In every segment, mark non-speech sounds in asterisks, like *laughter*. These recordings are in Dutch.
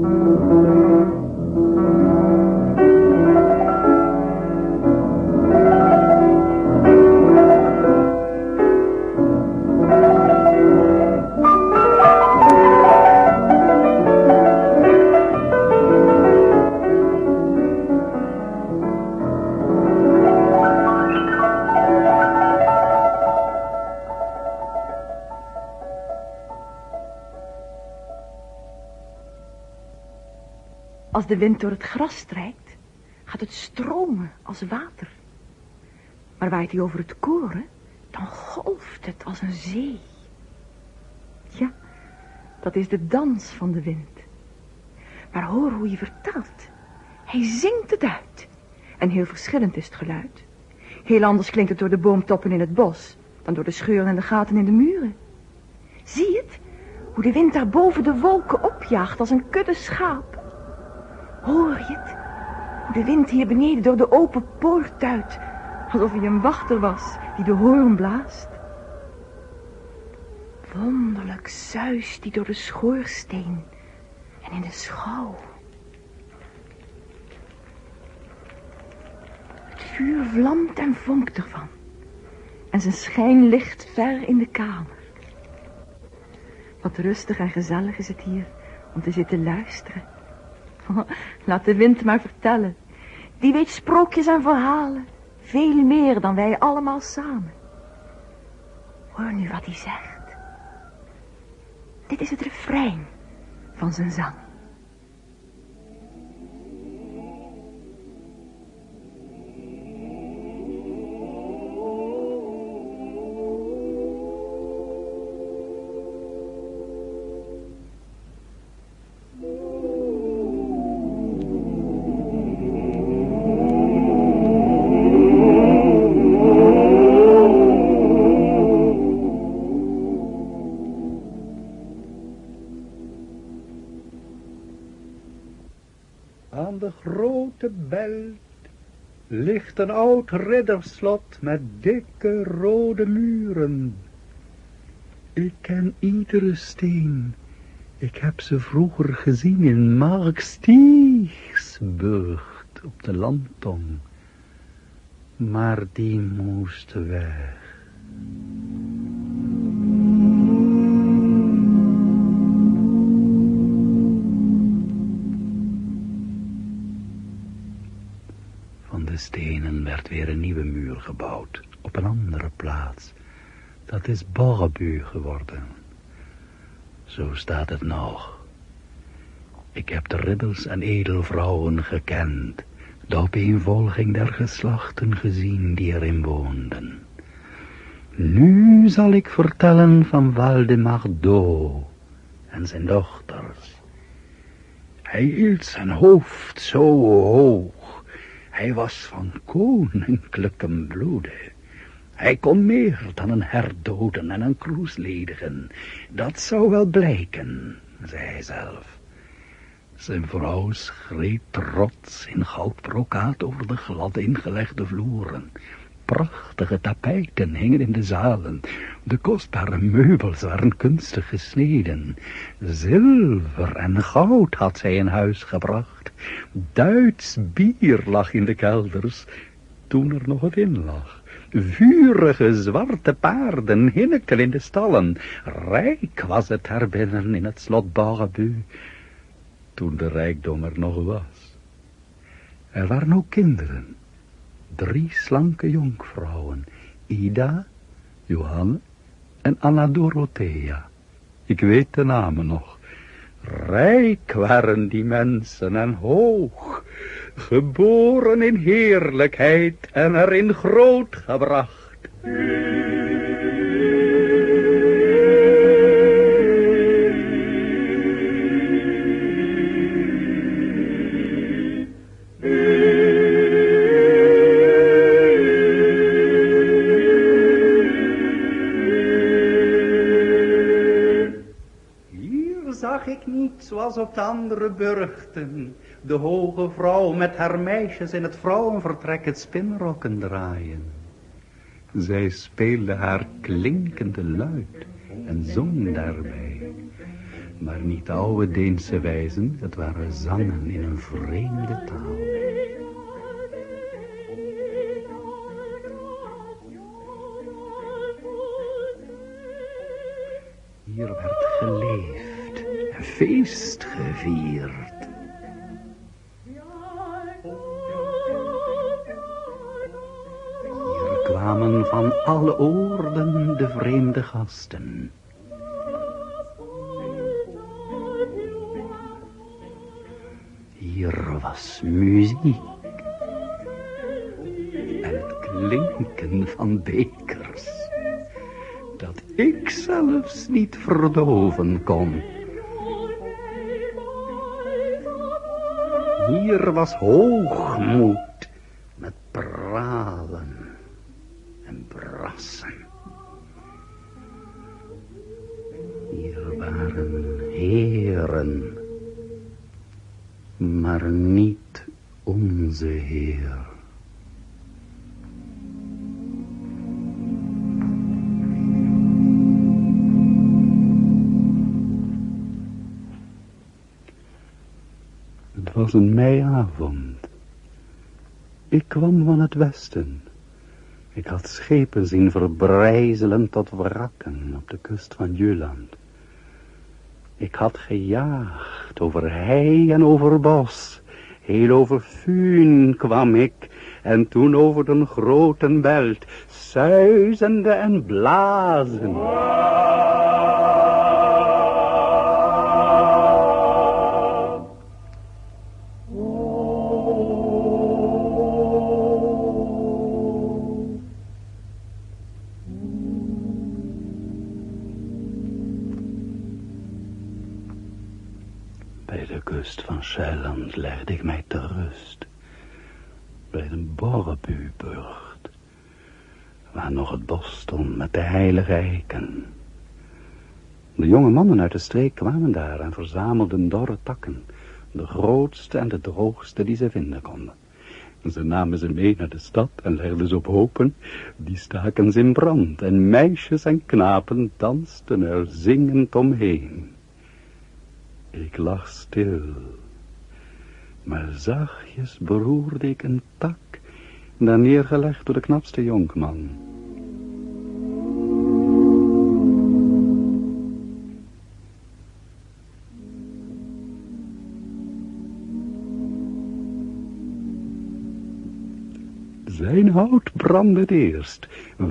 Als de wind door het gras strijkt, gaat het stromen als water. Maar waait hij over het koren, dan golft het als een zee. Ja, dat is de dans van de wind. Maar hoor hoe hij vertelt. Hij zingt het uit. En heel verschillend is het geluid. Heel anders klinkt het door de boomtoppen in het bos... dan door de scheuren en de gaten in de muren. Zie het? Hoe de wind daar boven de wolken opjaagt als een kudde schaap. Hoor je het? De wind hier beneden door de open poort uit. Alsof hij een wachter was die de hoorn blaast. Wonderlijk zuist die door de schoorsteen en in de schouw. Het vuur vlamt en vonkt ervan. En zijn schijn ligt ver in de kamer. Wat rustig en gezellig is het hier om te zitten luisteren. *laughs* Laat de wind maar vertellen. Die weet sprookjes en verhalen. Veel meer dan wij allemaal samen. Hoor nu wat hij zegt. Dit is het refrein van zijn zang. Een oud ridderslot met dikke rode muren. Ik ken iedere steen. Ik heb ze vroeger gezien in Markstiegsburg op de landtong. Maar die moest weg. Dat is Borrebu geworden. Zo staat het nog. Ik heb de ridders en edelvrouwen gekend, de opeenvolging der geslachten gezien die erin woonden. Nu zal ik vertellen van Waldemar Do en zijn dochters. Hij hield zijn hoofd zo hoog. Hij was van koninklijke bloede. Hij kon meer dan een hert doden en een kroes ledigen. Dat zou wel blijken, zei hij zelf. Zijn vrouw schreef trots in goudbrokaat over de glad ingelegde vloeren. Prachtige tapijten hingen in de zalen. De kostbare meubels waren kunstig gesneden. Zilver en goud had zij in huis gebracht. Duits bier lag in de kelders, toen er nog wat in lag. Vurige zwarte paarden hinnikten in de stallen. Rijk was het daar binnen in het slot Barbu, toen de rijkdom er nog was. Er waren ook kinderen. Drie slanke jonkvrouwen, Ida, Johanne en Anna Dorothea. Ik weet de namen nog. Rijk waren die mensen en hoog, geboren in heerlijkheid en erin grootgebracht. Zoals op de andere burchten, de hoge vrouw met haar meisjes in het vrouwenvertrek het spinrokken draaien. Zij speelde haar klinkende luid en zong daarbij. Maar niet de oude Deense wijzen, het waren zangen in een vreemde taal. Hier werd geleefd en feest gevierd. Hier kwamen van alle oorden de vreemde gasten. Hier was muziek. En het klinken van bekers. Dat ik zelfs niet verdoven kon. Hier was hoogmoed Was een meiavond. Ik kwam van het westen. Ik had schepen zien verbrijzelen tot wrakken op de kust van Jylland. Ik had gejaagd over hei en over bos. Heel over Fuun kwam ik. En toen over den grote belt, suizende en blazen. De jonge mannen uit de streek kwamen daar en verzamelden dorre takken, de grootste en de droogste die ze vinden konden. Ze namen ze mee naar de stad en legden ze op hopen, die staken ze in brand en meisjes en knapen dansten er zingend omheen. Ik lag stil, maar zachtjes beroerde ik een tak, daar neergelegd door de knapste jonkman. Zijn hout brandde het eerst,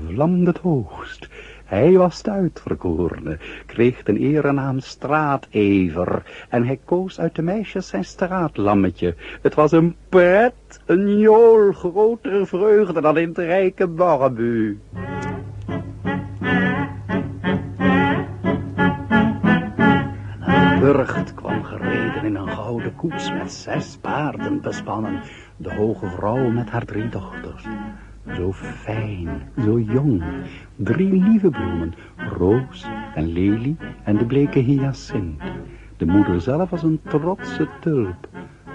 vlamde het hoogst. Hij was de uitverkorene, kreeg ten erenaam straatever, en hij koos uit de meisjes zijn straatlammetje. Het was een pret, een jool, grotere vreugde dan in het rijke Barbu. Een koets met zes paarden bespannen, de hoge vrouw met haar drie dochters. Zo fijn, zo jong, drie lieve bloemen, roos en lelie en de bleke hyacint. De moeder zelf was een trotse tulp.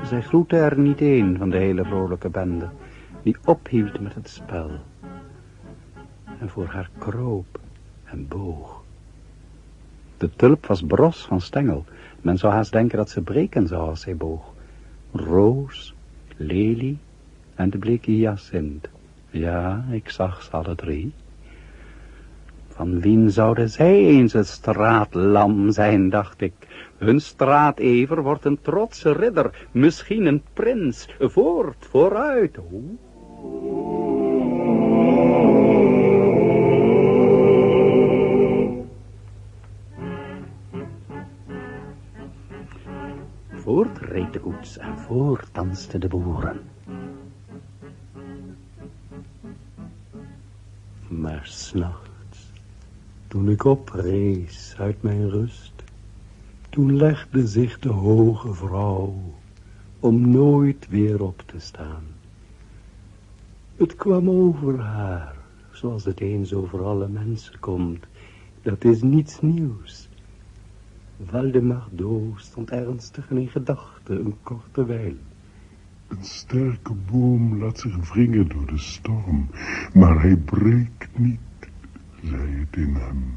Zij groette er niet een van de hele vrolijke bende, die ophield met het spel. En voor haar kroop en boog. De tulp was bros van stengel. Men zou haast denken dat ze breken zou als zij boog. Roos, lelie en de bleke hyacint. Ja, ik zag ze alle drie. Van wien zouden zij eens het straatlam zijn, dacht ik. Hun straatever wordt een trotse ridder, misschien een prins. Voort, vooruit. Oh. Voort reed de koets en voort dansten de boeren. Maar s'nachts, toen ik oprees uit mijn rust, toen legde zich de hoge vrouw om nooit weer op te staan. Het kwam over haar, zoals het eens over alle mensen komt. Dat is niets nieuws. Waldemar Do stond ernstig in gedachten een korte wijl. Een sterke boom laat zich wringen door de storm, maar hij breekt niet, zei het in hem.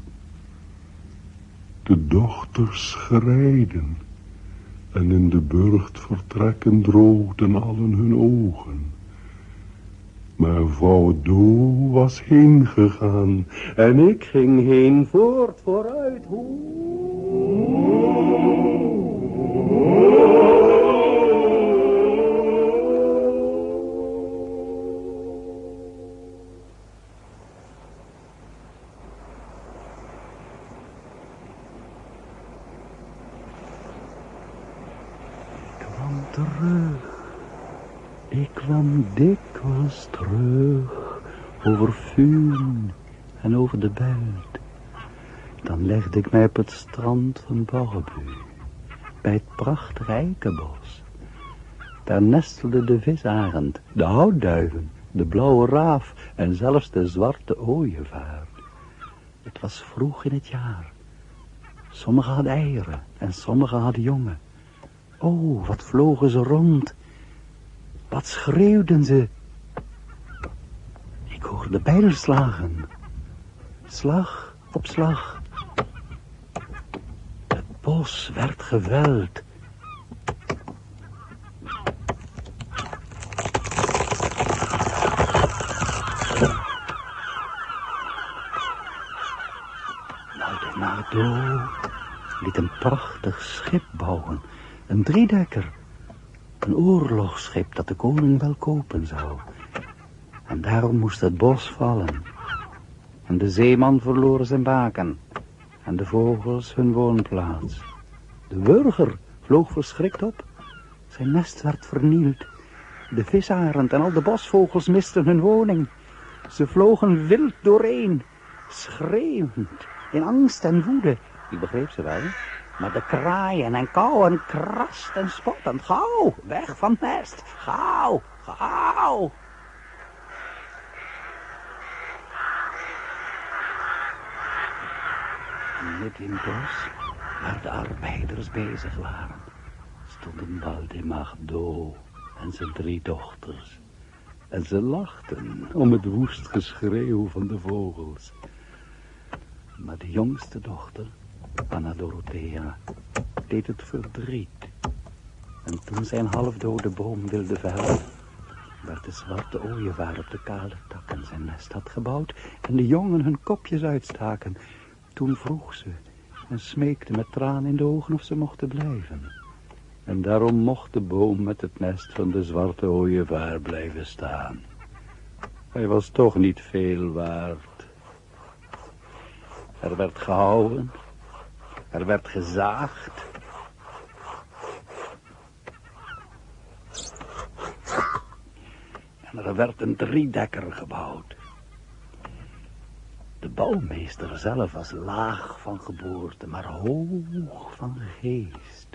De dochters gereiden en in de burchtvertrekken droogden allen hun ogen. Maar vrouw Doe was heen gegaan en ik ging heen voort vooruit. Ik de. Dan legde ik mij op het strand van Borrebu, bij het prachtige eikenbos. Daar nestelde de visarend, de houtduiven, de blauwe raaf en zelfs de zwarte ooievaar. Het was vroeg in het jaar. Sommigen hadden eieren en sommigen hadden jongen. Oh, wat vlogen ze rond. Wat schreeuwden ze. Ik hoorde bijlslagen. Slag op slag. Het bos werd geweld. Leonardo liet een prachtig schip bouwen. Een driedekker. Een oorlogsschip dat de koning wel kopen zou. En daarom moest het bos vallen. En de zeeman verloor zijn baken. En de vogels hun woonplaats. De burger vloog verschrikt op. Zijn nest werd vernield. De visarend en al de bosvogels misten hun woning. Ze vlogen wild dooreen, schreeuwend, in angst en woede. Ik begreep ze wel. Maar de kraaien en kauwen krast en spottend. Gauw, weg van het nest. Gauw, gauw. In het bos, waar de arbeiders bezig waren, stonden Waldemar Do en zijn drie dochters. En ze lachten om het woest geschreeuw van de vogels. Maar de jongste dochter, Anna Dorothea, deed het verdriet. En toen zijn halfdode boom wilde vellen, werd de zwarte ooievaar op de kale takken zijn nest had gebouwd en de jongen hun kopjes uitstaken. Toen vroeg ze en smeekte met tranen in de ogen of ze mochten blijven. En daarom mocht de boom met het nest van de zwarte ooievaar blijven staan. Hij was toch niet veel waard. Er werd gehouden, er werd gezaagd. En er werd een driedekker gebouwd. De bouwmeester zelf was laag van geboorte, maar hoog van geest.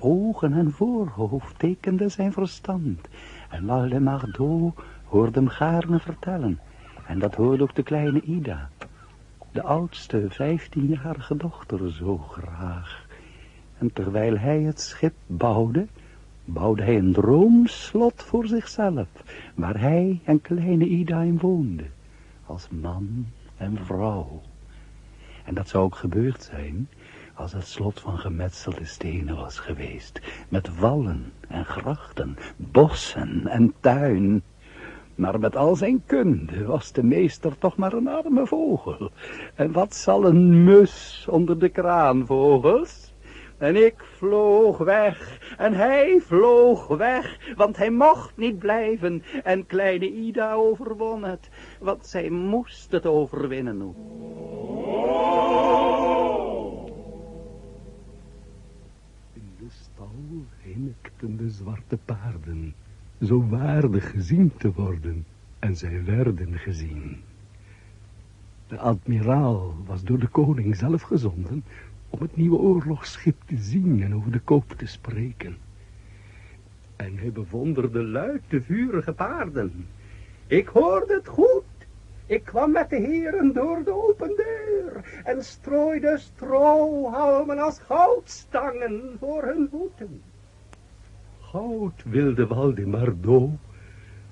Ogen en voorhoofd tekenden zijn verstand. En Waldemar Do hoorde hem gaarne vertellen. En dat hoorde ook de kleine Ida. De oudste, vijftienjarige dochter zo graag. En terwijl hij het schip bouwde, bouwde hij een droomslot voor zichzelf, waar hij en kleine Ida in woonde, als man en vrouw. En dat zou ook gebeurd zijn, als het slot van gemetselde stenen was geweest, met wallen en grachten, bossen en tuin. Maar met al zijn kunde was de meester toch maar een arme vogel. En wat zal een mus onder de kraanvogels? En ik vloog weg, en hij vloog weg, want hij mocht niet blijven. En kleine Ida overwon het, want zij moest het overwinnen. In de stal hinnikten de zwarte paarden, zo waardig gezien te worden, en zij werden gezien. De admiraal was door de koning zelf gezonden om het nieuwe oorlogsschip te zien en over de koop te spreken. En hij bewonderde luid de vurige paarden. Ik hoorde het goed. Ik kwam met de heren door de open deur en strooide strohalmen als goudstangen voor hun voeten. Goud wilde Waldemar Do,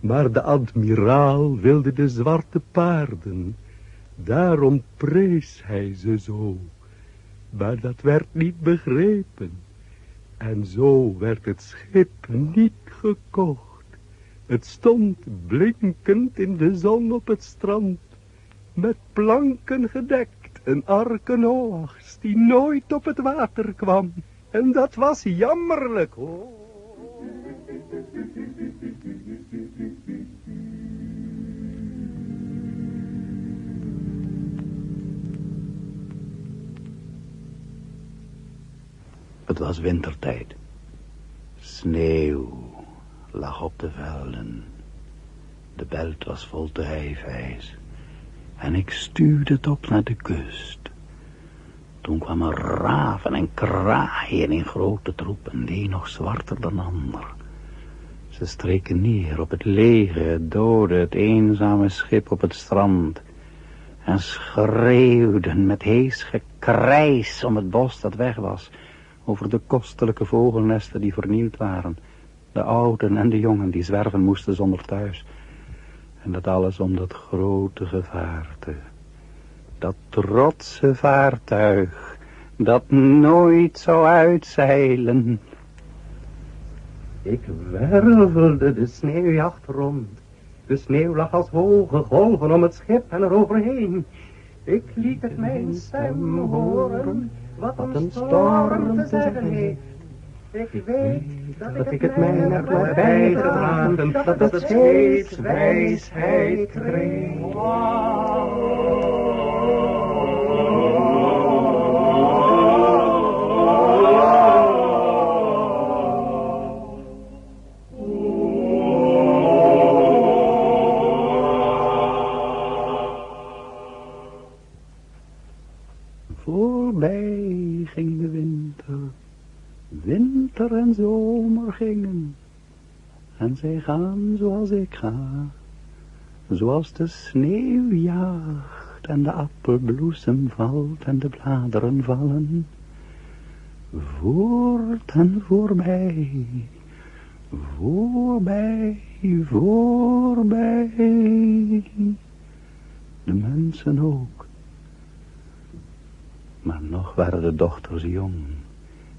maar de admiraal wilde de zwarte paarden. Daarom prees hij ze zo. Maar dat werd niet begrepen. En zo werd het schip niet gekocht. Het stond blinkend in de zon op het strand, met planken gedekt, een arke Noachs, die nooit op het water kwam. En dat was jammerlijk, hoor. Het was wintertijd. Sneeuw lag op de velden. De belt was vol drijfijs. En ik stuurde het op naar de kust. Toen kwamen raven en kraaien in grote troepen, een nog zwarter dan de ander. Ze streken neer op het lege, het dode, het eenzame schip op het strand. En schreeuwden met hees gekrijs om het bos dat weg was over de kostelijke vogelnesten die vernield waren, de ouden en de jongen die zwerven moesten zonder thuis. En dat alles om dat grote gevaarte, dat trotse vaartuig, dat nooit zou uitzeilen. Ik wervelde de sneeuwjacht rond. De sneeuw lag als hoge golven om het schip en eroverheen. Ik liet het mijn stem horen wat een storm te zeggen heeft. Ik weet dat ik het mij heb bijgedragen, dat het steeds wijsheid kreeg. En zij gaan zoals ik ga, zoals de sneeuw jaagt en de appelbloesem valt en de bladeren vallen. Voort en voorbij, voorbij, voorbij. De mensen ook. Maar nog waren de dochters jong,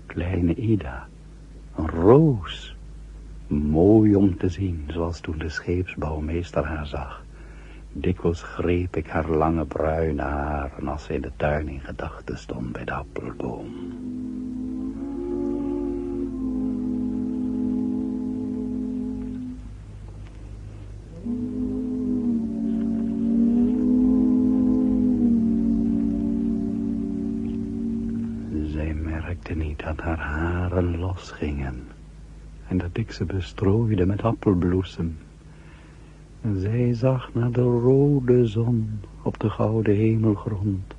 kleine Ida een roos. Mooi om te zien, zoals toen de scheepsbouwmeester haar zag. Dikwijls greep ik haar lange bruine haren als ze in de tuin in gedachten stond bij de appelboom. dat haar haren losgingen en dat ik ze bestrooide met appelbloesem. En zij zag naar de rode zon op de gouden hemelgrond,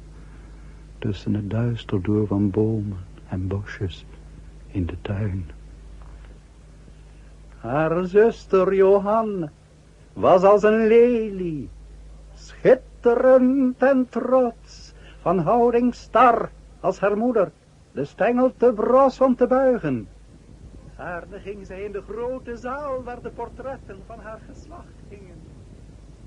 tussen het duister door van bomen en bosjes in de tuin. Haar zuster Johanne was als een lelie, schitterend en trots, van houding star als haar moeder de stengel te bros om te buigen. Gaarne ging zij in de grote zaal waar de portretten van haar geslacht hingen.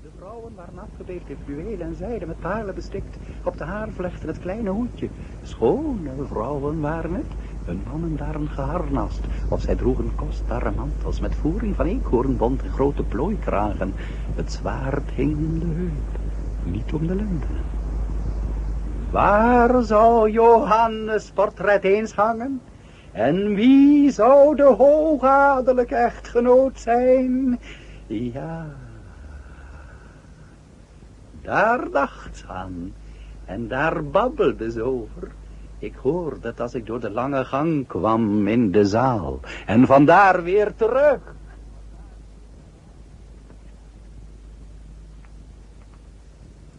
De vrouwen waren afgebeeld in fluweel en zijde met paarlen bestikt. Op de haarvlechten het kleine hoedje. Schone vrouwen waren het. Hun mannen daarin geharnast. Of zij droegen kostbare mantels met voering van eekhoornbont en grote plooikragen. Het zwaard hing om de heup, niet om de lenden. Waar zou Johannes portret eens hangen? En wie zou de hoogadelijke echtgenoot zijn? Ja, daar dacht ze aan en daar babbelde ze over. Ik hoorde het als ik door de lange gang kwam in de zaal en vandaar weer terug.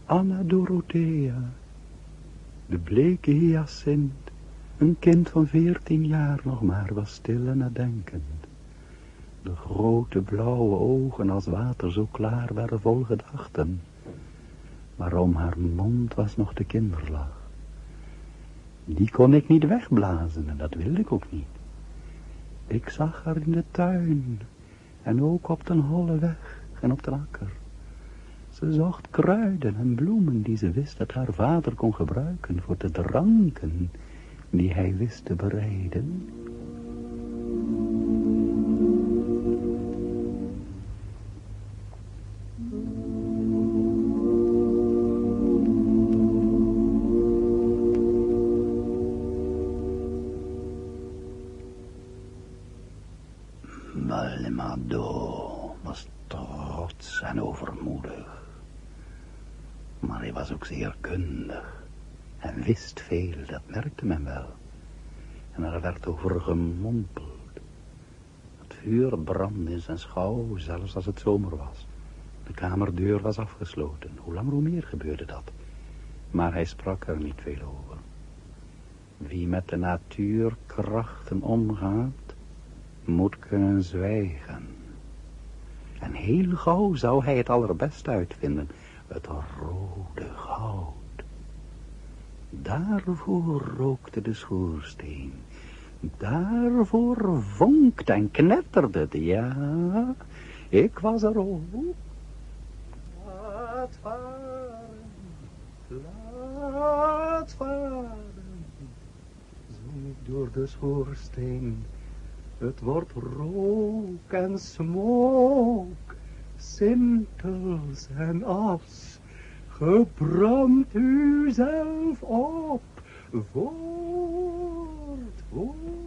Anna Dorothea de bleke hyacint, een kind van veertien jaar nog maar, was stil en nadenkend. De grote blauwe ogen als water zo klaar waren vol gedachten. Maar om haar mond was nog de kinderlach. Die kon ik niet wegblazen en dat wilde ik ook niet. Ik zag haar in de tuin en ook op de holle weg en op de akker. Ze zocht kruiden en bloemen die ze wist dat haar vader kon gebruiken voor te dranken die hij wist te bereiden. Valdemado was trots en overmoedig. Maar hij was ook zeer kundig wist veel, dat merkte men wel. En er werd over gemompeld. Het vuur brandde in zijn schouw, zelfs als het zomer was. De kamerdeur was afgesloten. Hoe lang hoe meer gebeurde dat. Maar hij sprak er niet veel over. Wie met de natuurkrachten omgaat, moet kunnen zwijgen. En heel gauw zou hij het allerbest uitvinden. Het rode goud. Daarvoor rookte de schoorsteen. Daarvoor vonkte en knetterde het. Ja, ik was er ook. Laat varen, laat varen. Zong ik door de schoorsteen. Het wordt rook en smook, sintels en as. Gebrand u zelf op, voort, voort.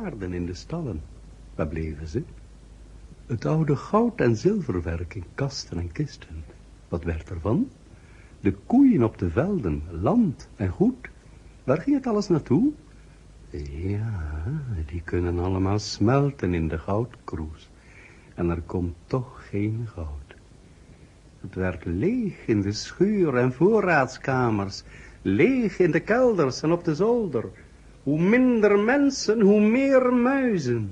Paarden in de stallen. Waar bleven ze? Het oude goud- en zilverwerk in kasten en kisten. Wat werd ervan? De koeien op de velden, land en goed. Waar ging het alles naartoe? Ja, die kunnen allemaal smelten in de goudkroes. En er komt toch geen goud. Het werd leeg in de schuur en voorraadskamers. Leeg in de kelders en op de zolder. Hoe minder mensen, hoe meer muizen.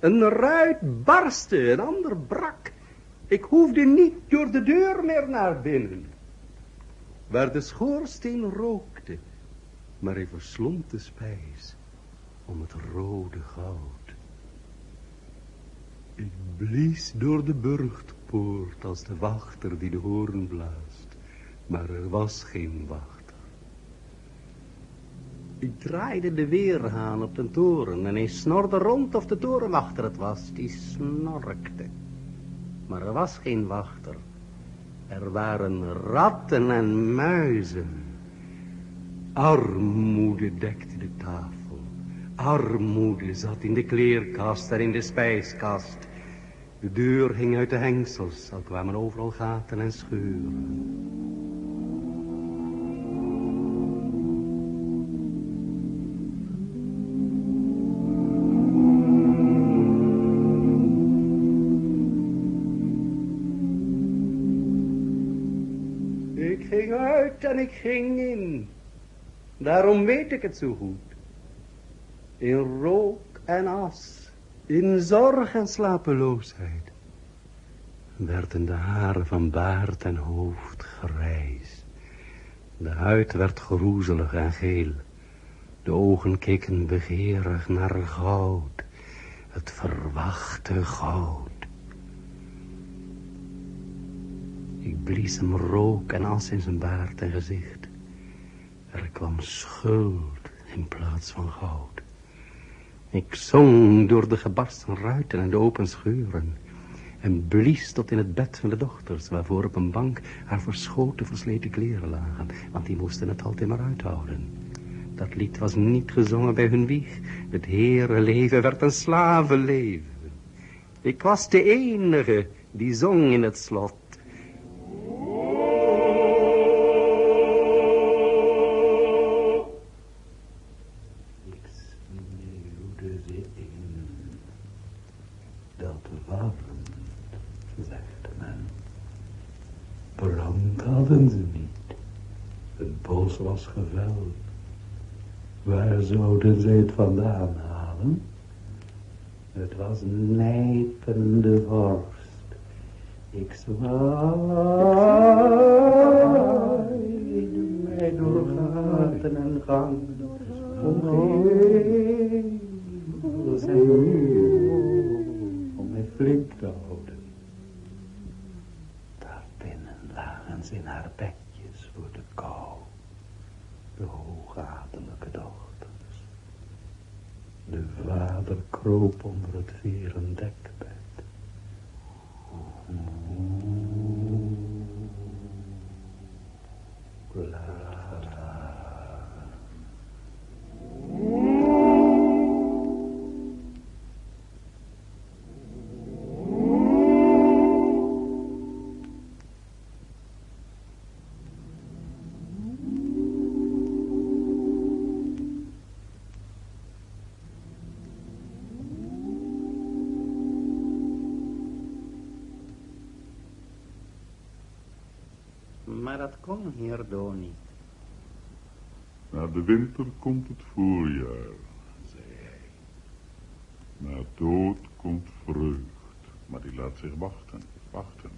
Een ruit barstte, een ander brak. Ik hoefde niet door de deur meer naar binnen. Waar de schoorsteen rookte, maar hij verslond de spijs om het rode goud. Ik blies door de burchtpoort als de wachter die de hoorn blaast, maar er was geen wacht. Ik draaide de weerhaan op de toren en hij snorde rond of de torenwachter het was. Die snorkte. Maar er was geen wachter. Er waren ratten en muizen. Armoede dekte de tafel. Armoede zat in de kleerkast en in de spijskast. De deur hing uit de hengsels, al kwamen overal gaten en scheuren. En ik ging in. Daarom weet ik het zo goed. In rook en as, in zorg en slapeloosheid, werden de haren van baard en hoofd grijs. De huid werd geroezelig en geel. De ogen keken begeerig naar goud, het verwachte goud. Blies hem rook en as in zijn baard en gezicht. Er kwam schuld in plaats van goud. Ik zong door de gebarsten ruiten en de open scheuren. En blies tot in het bed van de dochters, waarvoor op een bank haar verschoten versleten kleren lagen, want die moesten het altijd maar uithouden. Dat lied was niet gezongen bij hun wieg. Het herenleven werd een slavenleven. Ik was de enige die zong in het slot. Zouden ze het vandaan halen? Het was nijpende vorst. Ik zwaaide mij door gaten en gangen. Omheen zijn muur om mij flink te houden. Daarbinnen lagen ze in haar bedjes voor de kou. De dochters. De vader kroop onder het veren. De winter komt het voorjaar, zei hij. Na dood komt vreugd, maar die laat zich wachten, wachten.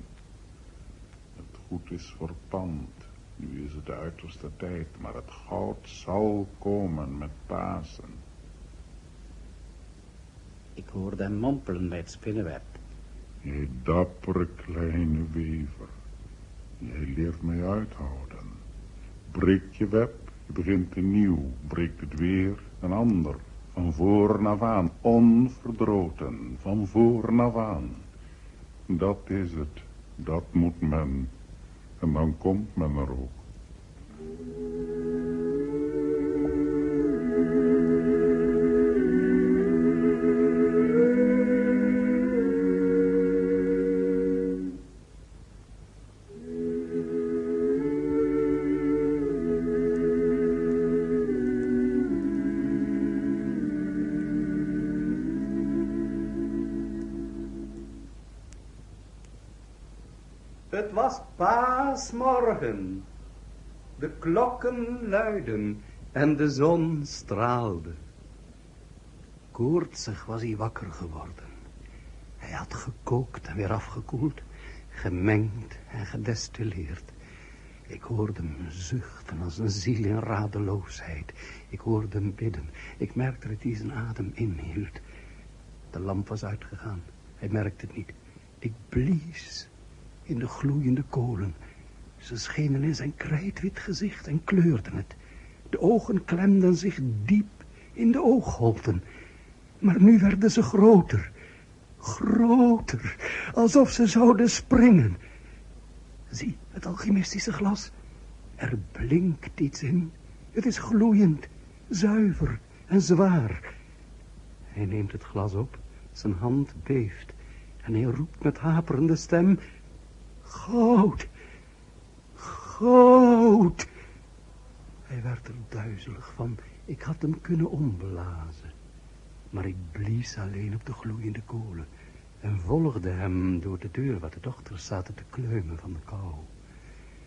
Het goed is verpand, nu is het de uiterste tijd, maar het goud zal komen met Pasen. Ik hoorde hem mompelen bij het spinnenweb. Jij dappere kleine wever, jij leert mij uithouden. Breek je web, je begint nieuw, breekt het weer een ander. Van voor af aan, onverdroten, van voor af aan. Dat is het, dat moet men. En dan komt men er ook. De klokken luiden en de zon straalde. Koortsig was hij wakker geworden. Hij had gekookt en weer afgekoeld, gemengd en gedestilleerd. Ik hoorde hem zuchten als een ziel in radeloosheid. Ik hoorde hem bidden. Ik merkte dat hij zijn adem inhield. De lamp was uitgegaan. Hij merkte het niet. Ik blies in de gloeiende kolen. Ze schenen in zijn krijtwit gezicht en kleurden het. De ogen klemden zich diep in de oogholten. Maar nu werden ze groter, groter, alsof ze zouden springen. Zie, het alchemistische glas. Er blinkt iets in. Het is gloeiend, zuiver en zwaar. Hij neemt het glas op, zijn hand beeft en hij roept met haperende stem... Goud, goud. Hij werd er duizelig van. Ik had hem kunnen omblazen. Maar ik blies alleen op de gloeiende kolen en volgde hem door de deur waar de dochters zaten te kleumen van de kou.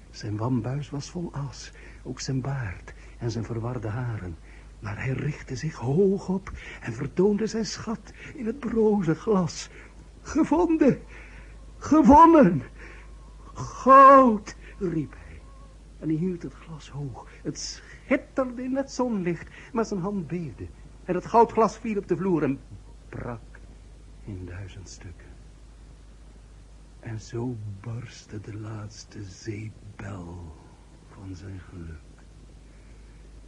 Zijn wambuis was vol as, ook zijn baard en zijn verwarde haren. Maar hij richtte zich hoog op en vertoonde zijn schat in het broze glas. Gevonden, gewonnen, goud, riep. En hij hield het glas hoog. Het schitterde in het zonlicht, maar zijn hand beefde. En het goudglas viel op de vloer en brak in duizend stukken. En zo barstte de laatste zeepbel van zijn geluk.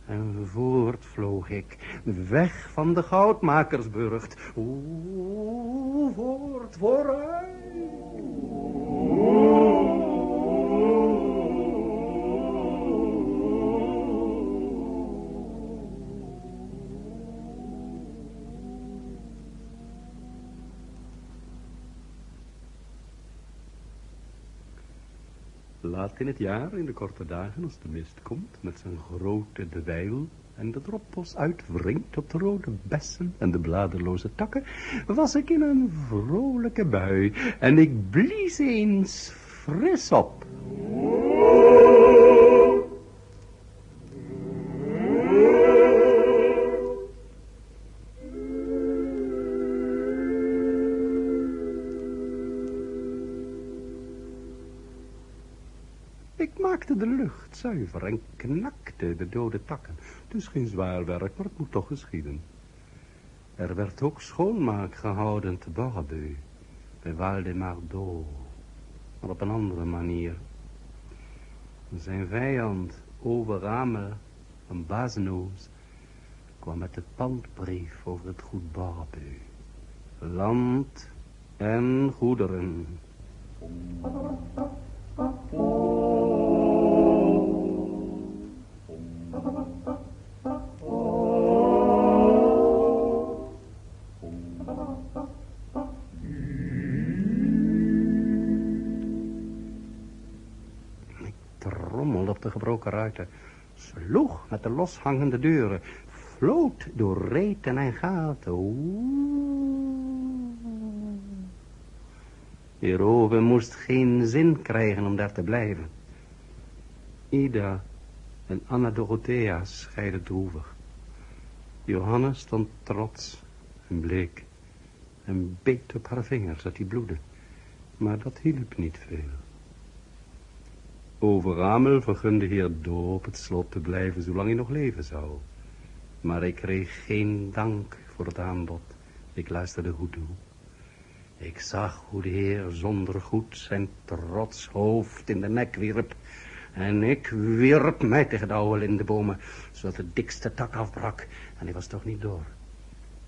En voort vloog ik, weg van de goudmakersburcht. Oeh, voort, vooruit. In het jaar, in de korte dagen, als de mist komt, met zijn grote dweil en de droppels uitwringt op de rode bessen en de bladerloze takken, was ik in een vrolijke bui en ik blies eens fris op. en knakte de dode takken. Dus geen zwaar werk, maar het moet toch geschieden. Er werd ook schoonmaak gehouden te Borrebeu, bij Waldemar Do, maar op een andere manier. Zijn vijand, Overamel van Bazenoos, kwam met de pandbrief over het goed Borrebeu. Land en goederen. Gebroken sloeg met de loshangende deuren, floot door reten en gaten. Oeh. Hierover moest geen zin krijgen om daar te blijven. Ida en Anna Dorothea scheiden droevig. Johanna stond trots en bleek en beet op haar vingers dat die bloedde. Maar dat hielp niet veel. Overamel vergunde heer Do op het slot te blijven zolang hij nog leven zou. Maar ik kreeg geen dank voor het aanbod. Ik luisterde goed toe. Ik zag hoe de heer zonder goed zijn trots hoofd in de nek wierp. En ik wierp mij tegen de oude lindenbomen, zodat de dikste tak afbrak. En hij was toch niet door.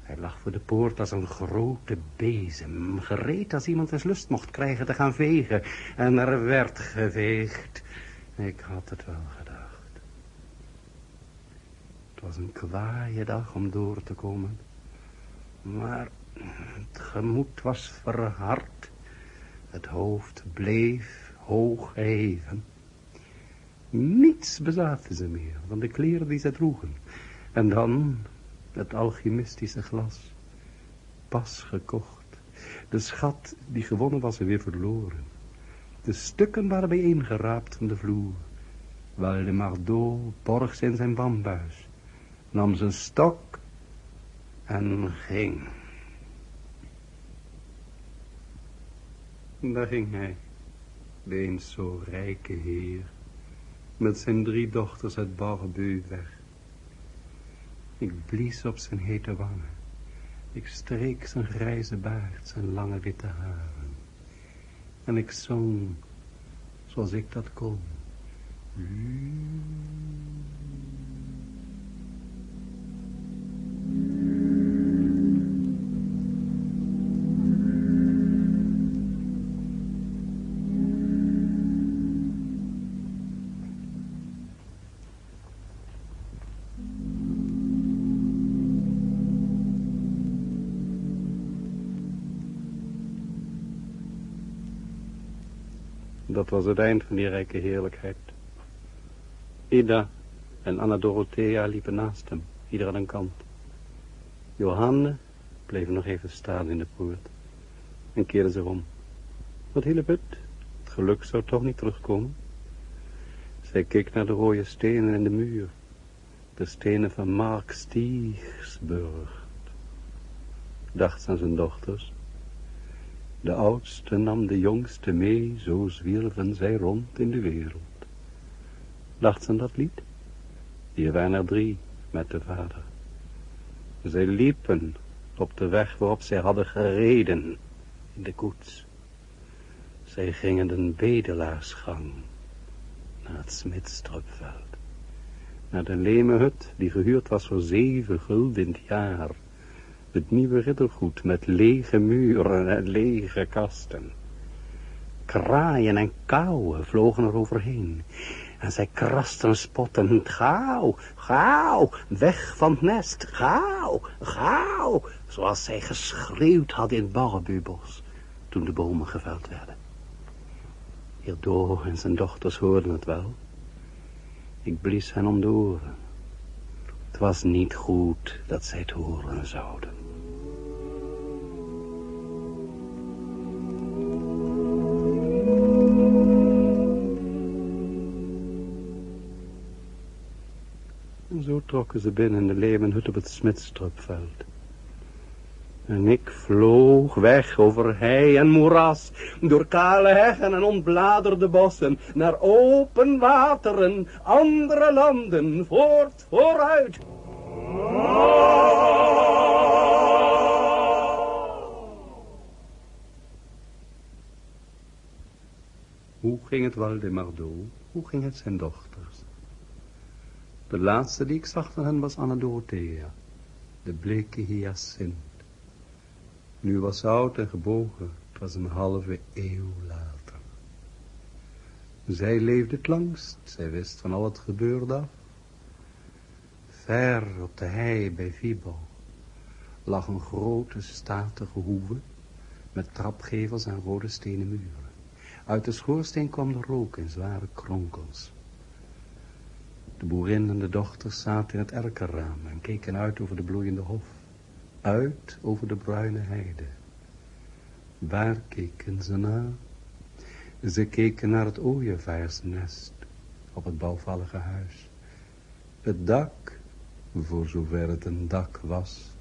Hij lag voor de poort als een grote bezem, gereed als iemand eens lust mocht krijgen te gaan vegen. En er werd geveegd. Ik had het wel gedacht. Het was een kwaaie dag om door te komen. Maar het gemoed was verhard. Het hoofd bleef hoog heven. Niets bezaten ze meer dan de kleren die ze droegen. En dan het alchemistische glas. Pas gekocht. De schat die gewonnen was weer verloren. De stukken waren bijeengeraapt van de vloer. Waldemar Do borg ze in zijn bambuis. Nam zijn stok en ging. Daar ging hij, de eens zo rijke heer, met zijn drie dochters uit Barbu weg. Ik blies op zijn hete wangen. Ik streek zijn grijze baard, zijn lange witte haren. En ik zong, zoals ik dat kon. Dat was het eind van die rijke heerlijkheid. Ida en Anna Dorothea liepen naast hem, ieder aan een kant. Johanne bleef nog even staan in de poort en keerde zich om. Wat hielp het? Het geluk zou toch niet terugkomen. Zij keek naar de rode stenen in de muur. De stenen van Mark Stiegsburg. Dacht aan zijn dochters. De oudste nam de jongste mee, zo zwierven zij rond in de wereld. Dacht ze dat lied? Hier waren er drie met de vader. Zij liepen op de weg waarop zij hadden gereden in de koets. Zij gingen een bedelaarsgang naar het Smidstrupveld. Naar de lemenhut die gehuurd was voor zeven gulden in het jaar. Het nieuwe riddergoed met lege muren en lege kasten. Kraaien en kauwen vlogen er overheen. En zij krasten spottend, gauw, gauw, weg van het nest, gauw, gauw, zoals zij geschreeuwd hadden in het toen de bomen geveld werden. Heer Do en zijn dochters hoorden het wel. Ik blies hen om de oren. Het was niet goed dat zij het horen zouden. En zo trokken ze binnen in de leeuwenhut op het Smidstrupveld. En ik vloog weg over hei en moeras, door kale heggen en ontbladerde bossen, naar open wateren, andere landen, voort, vooruit. Hoe ging het Waldemar Hoe ging het zijn dochters? De laatste die ik zag van hen was Anna Dorothea, de bleke hyacint. Nu was ze oud en gebogen, het was een halve eeuw later. Zij leefde het langst, zij wist van al het gebeurde af. Ver op de hei bij Vibo lag een grote statige hoeve met trapgevels en rode stenen muren. Uit de schoorsteen kwam de rook in zware kronkels. De boerin en de dochters zaten in het erkerraam en keken uit over de bloeiende hof. Uit over de bruine heide. Waar keken ze naar? Ze keken naar het ooievaarsnest op het bouwvallige huis. Het dak, voor zover het een dak was,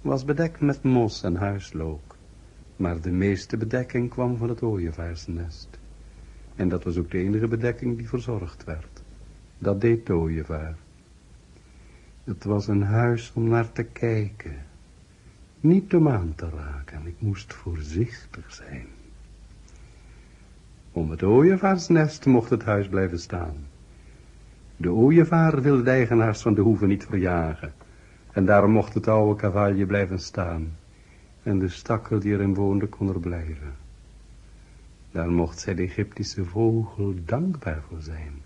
was bedekt met mos en huislook. Maar de meeste bedekking kwam van het ooievaarsnest. En dat was ook de enige bedekking die verzorgd werd. Dat deed de ooievaar. Het was een huis om naar te kijken. Niet om aan te raken. Ik moest voorzichtig zijn. Om het ooievaarsnest mocht het huis blijven staan. De ooievaar wilde de eigenaars van de hoeve niet verjagen. En daarom mocht het oude kavalje blijven staan en de stakkel die erin woonde kon er blijven. Daar mocht zij de Egyptische vogel dankbaar voor zijn.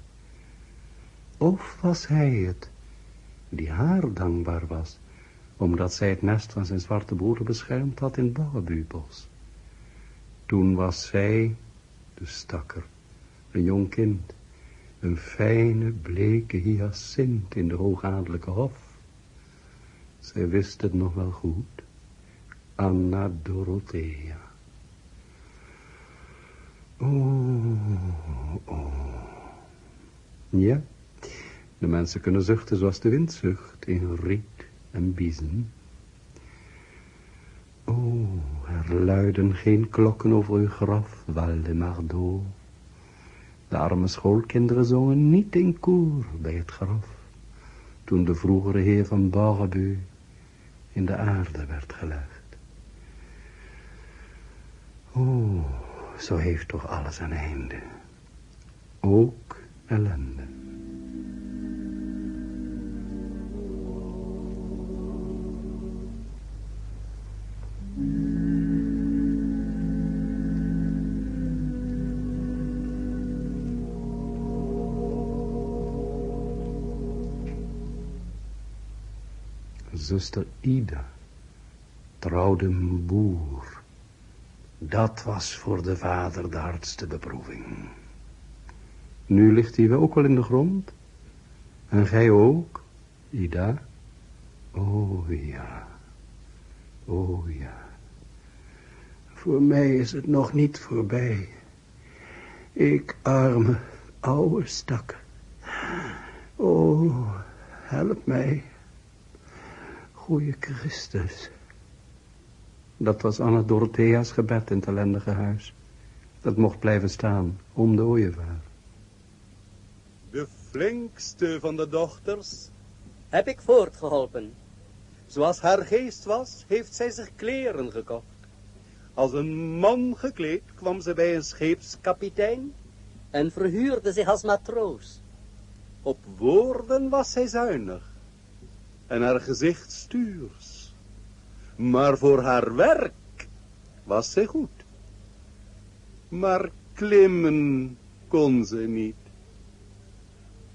Of was hij het, die haar dankbaar was, omdat zij het nest van zijn zwarte broeder beschermd had in Bouwebubos. Toen was zij, de stakker, een jong kind, een fijne, bleke hyacint in de hoogadelijke hof. Zij wist het nog wel goed. Anna Dorothea. Oh, oh. Ja, de mensen kunnen zuchten zoals de wind zucht in riet en biezen. Oh, er luiden geen klokken over uw graf, Waldemardo. De arme schoolkinderen zongen niet in koor bij het graf, toen de vroegere heer van Barbu in de aarde werd gelegd. Oh, zo heeft toch alles een einde. Ook ellende. Zuster Ida trouwde een boer dat was voor de vader de hardste beproeving. Nu ligt hij ook wel in de grond. En gij ook, Ida? Oh ja, oh ja. Voor mij is het nog niet voorbij. Ik arme, oude stak. Oh, help mij. Goeie Christus. Dat was Anna Dorothea's gebed in het ellendige huis. Dat mocht blijven staan, om de ooievaar. De flinkste van de dochters heb ik voortgeholpen. Zoals haar geest was, heeft zij zich kleren gekocht. Als een man gekleed kwam ze bij een scheepskapitein. En verhuurde zich als matroos. Op woorden was zij zuinig. En haar gezicht stuurs maar voor haar werk was ze goed. Maar klimmen kon ze niet.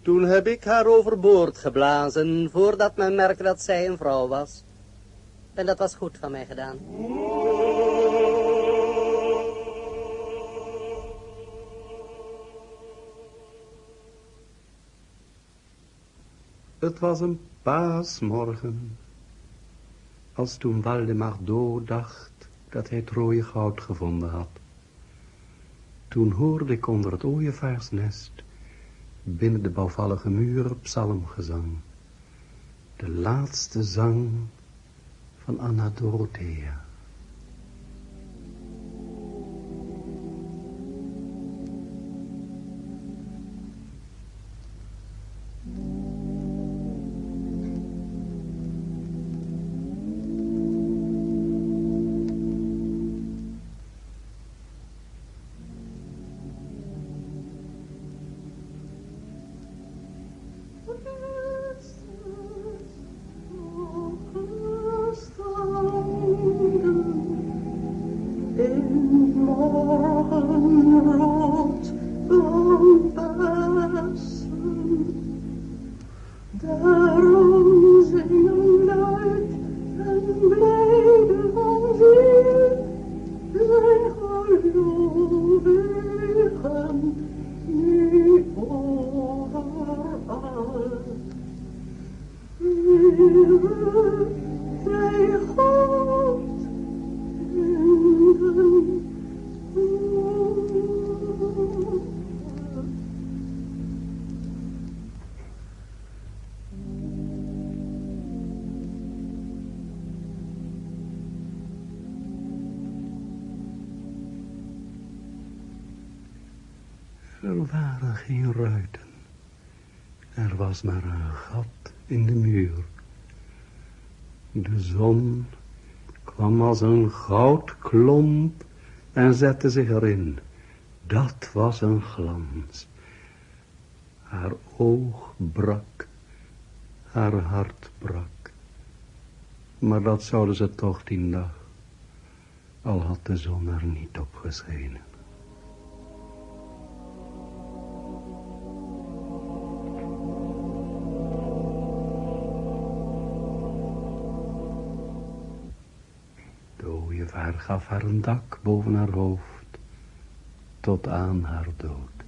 Toen heb ik haar overboord geblazen, voordat men merkte dat zij een vrouw was. En dat was goed van mij gedaan. Het was een paasmorgen als toen Waldemar dacht dat hij het rode goud gevonden had. Toen hoorde ik onder het ooievaarsnest, binnen de bouwvallige muren, psalmgezang. De laatste zang van Anna Dorothea. Er waren geen ruiten. Er was maar een gat in de muur. De zon kwam als een goudklomp en zette zich erin. Dat was een glans. Haar oog brak, haar hart brak. Maar dat zouden ze toch die dag, al had de zon er niet op geschenen. Gaf haar een dak boven haar hoofd tot aan haar dood.